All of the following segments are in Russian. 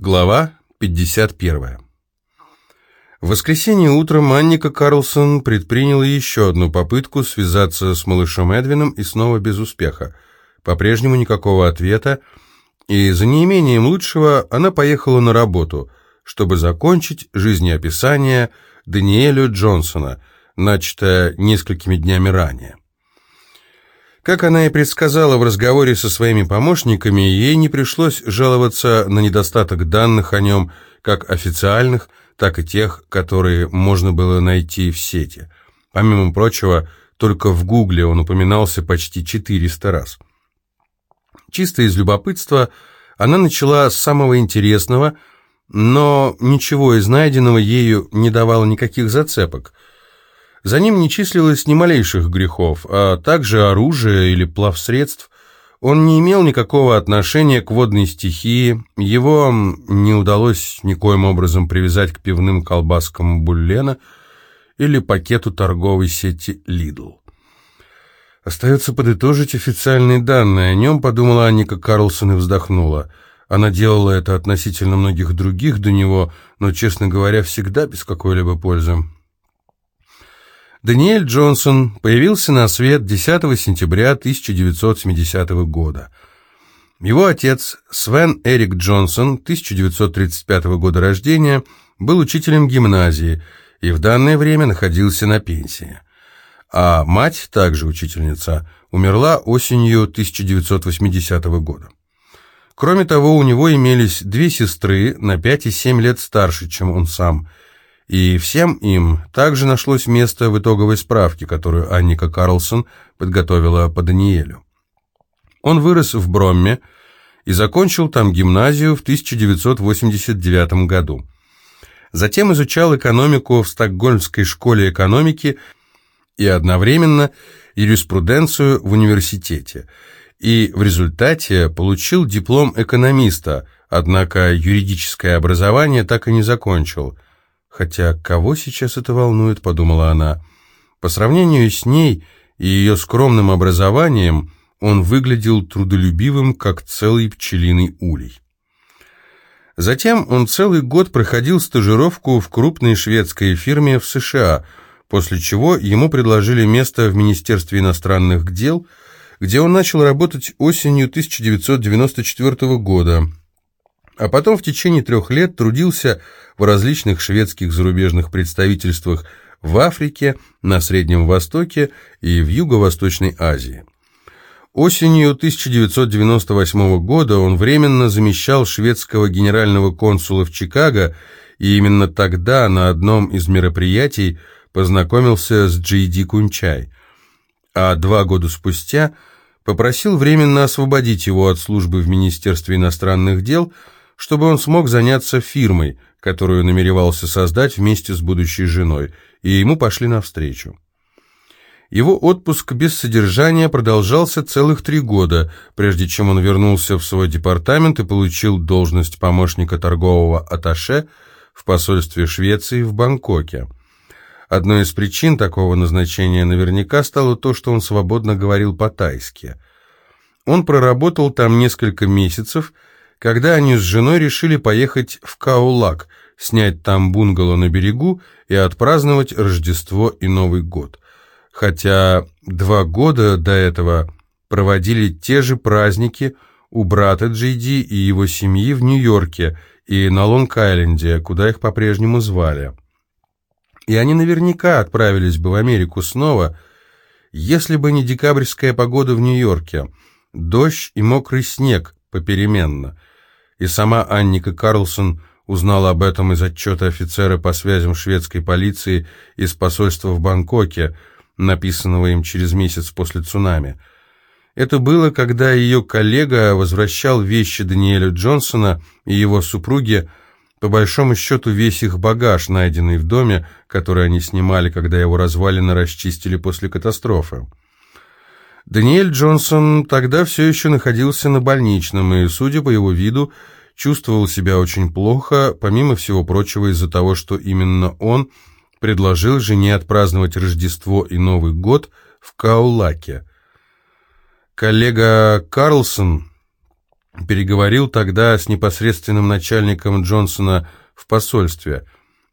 Глава 51. В воскресенье утром Анника Карлсон предприняла еще одну попытку связаться с малышом Эдвином и снова без успеха. По-прежнему никакого ответа, и за неимением лучшего она поехала на работу, чтобы закончить жизнеописание Даниэлю Джонсона, начатое несколькими днями ранее. Как она и предсказала в разговоре со своими помощниками, ей не пришлось жаловаться на недостаток данных о нем, как официальных, так и тех, которые можно было найти в сети. Помимо прочего, только в Гугле он упоминался почти 400 раз. Чисто из любопытства она начала с самого интересного, но ничего из найденного ею не давало никаких зацепок – за ним не числилось ни малейших грехов, а также оружия или плавсредств. Он не имел никакого отношения к водной стихии, его не удалось никоим образом привязать к пивным колбаскам Буллена или пакету торговой сети «Лидл». Остается подытожить официальные данные. О нем подумала Анника Карлсон и вздохнула. Она делала это относительно многих других до него, но, честно говоря, всегда без какой-либо пользы. Даниэль Джонсон появился на свет 10 сентября 1970 года. Его отец, Свен Эрик Джонсон, 1935 года рождения, был учителем гимназии и в данное время находился на пенсии. А мать, также учительница, умерла осенью 1980 года. Кроме того, у него имелись две сестры на 5 и 7 лет старше, чем он сам – и всем им также нашлось место в итоговой справке, которую Анника Карлсон подготовила по Даниэлю. Он вырос в Бромме и закончил там гимназию в 1989 году. Затем изучал экономику в Стокгольмской школе экономики и одновременно юриспруденцию в университете. И в результате получил диплом экономиста, однако юридическое образование так и не закончил – Хотя кого сейчас это волнует, подумала она. По сравнению с ней и ее скромным образованием, он выглядел трудолюбивым, как целый пчелиный улей. Затем он целый год проходил стажировку в крупной шведской фирме в США, после чего ему предложили место в Министерстве иностранных дел, где он начал работать осенью 1994 года, а потом в течение трех лет трудился в различных шведских зарубежных представительствах в Африке, на Среднем Востоке и в Юго-Восточной Азии. Осенью 1998 года он временно замещал шведского генерального консула в Чикаго, и именно тогда на одном из мероприятий познакомился с Джей Ди Кунчай, а два года спустя попросил временно освободить его от службы в Министерстве иностранных дел – чтобы он смог заняться фирмой, которую намеревался создать вместе с будущей женой, и ему пошли навстречу. Его отпуск без содержания продолжался целых три года, прежде чем он вернулся в свой департамент и получил должность помощника торгового атташе в посольстве Швеции в Бангкоке. Одной из причин такого назначения наверняка стало то, что он свободно говорил по-тайски. Он проработал там несколько месяцев – когда они с женой решили поехать в Каулак, снять там бунгало на берегу и отпраздновать Рождество и Новый год. Хотя два года до этого проводили те же праздники у брата Джейди и его семьи в Нью-Йорке и на Лонг-Айленде, куда их по-прежнему звали. И они наверняка отправились бы в Америку снова, если бы не декабрьская погода в Нью-Йорке, дождь и мокрый снег попеременно – и сама Анника Карлсон узнала об этом из отчета офицера по связям шведской полиции из посольства в Бангкоке, написанного им через месяц после цунами. Это было, когда ее коллега возвращал вещи Даниэля Джонсона и его супруги, по большому счету весь их багаж, найденный в доме, который они снимали, когда его развалины расчистили после катастрофы. Даниэль Джонсон тогда все еще находился на больничном и, судя по его виду, чувствовал себя очень плохо, помимо всего прочего из-за того, что именно он предложил жене отпраздновать Рождество и Новый год в Каулаке. Коллега Карлсон переговорил тогда с непосредственным начальником Джонсона в посольстве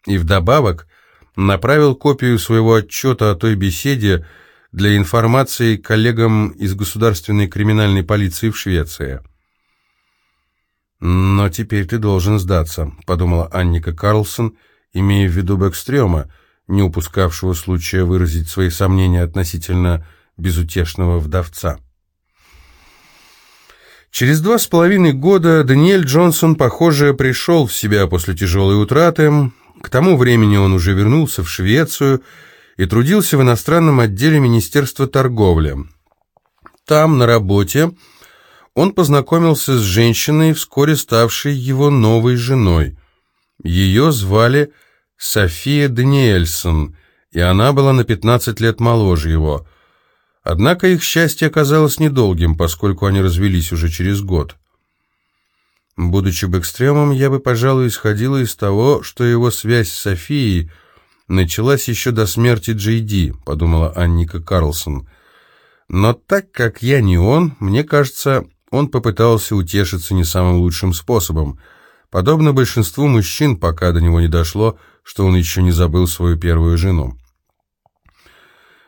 и вдобавок направил копию своего отчета о той беседе для информации коллегам из государственной криминальной полиции в Швеции. «Но теперь ты должен сдаться», — подумала Анника Карлсон, имея в виду Бэкстрёма, не упускавшего случая выразить свои сомнения относительно безутешного вдовца. Через два с половиной года Даниэль Джонсон, похоже, пришел в себя после тяжелой утраты. К тому времени он уже вернулся в Швецию и трудился в иностранном отделе Министерства торговли. Там, на работе, он познакомился с женщиной, вскоре ставшей его новой женой. Ее звали София Даниэльсон, и она была на 15 лет моложе его. Однако их счастье оказалось недолгим, поскольку они развелись уже через год. Будучи бэкстремом, я бы, пожалуй, исходила из того, что его связь с Софией началась еще до смерти Джей Ди, подумала Анника Карлсон. Но так как я не он, мне кажется, он попытался утешиться не самым лучшим способом, подобно большинству мужчин, пока до него не дошло, что он еще не забыл свою первую жену.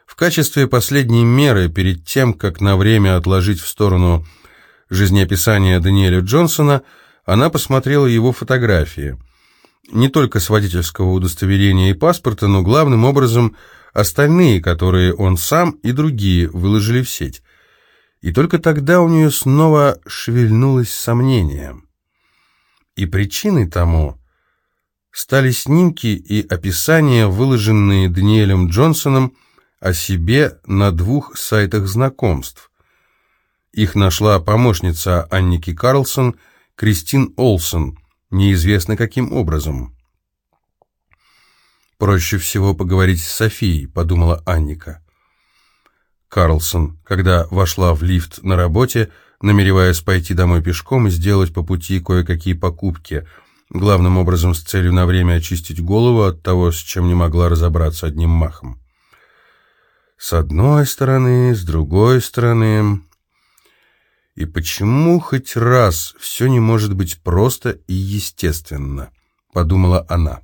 В качестве последней меры, перед тем, как на время отложить в сторону жизнеописание Даниэля Джонсона, она посмотрела его фотографии. Не только с водительского удостоверения и паспорта, но главным образом остальные, которые он сам и другие выложили в сеть. И только тогда у нее снова шевельнулось сомнение. И причиной тому стали снимки и описания, выложенные Даниэлем Джонсоном о себе на двух сайтах знакомств. Их нашла помощница Анники Карлсон, Кристин Олсон, неизвестно каким образом. «Проще всего поговорить с Софией», — подумала Анника. Карлсон, когда вошла в лифт на работе, намереваясь пойти домой пешком и сделать по пути кое-какие покупки, главным образом с целью на время очистить голову от того, с чем не могла разобраться одним махом. С одной стороны, с другой стороны... И почему хоть раз все не может быть просто и естественно, подумала она.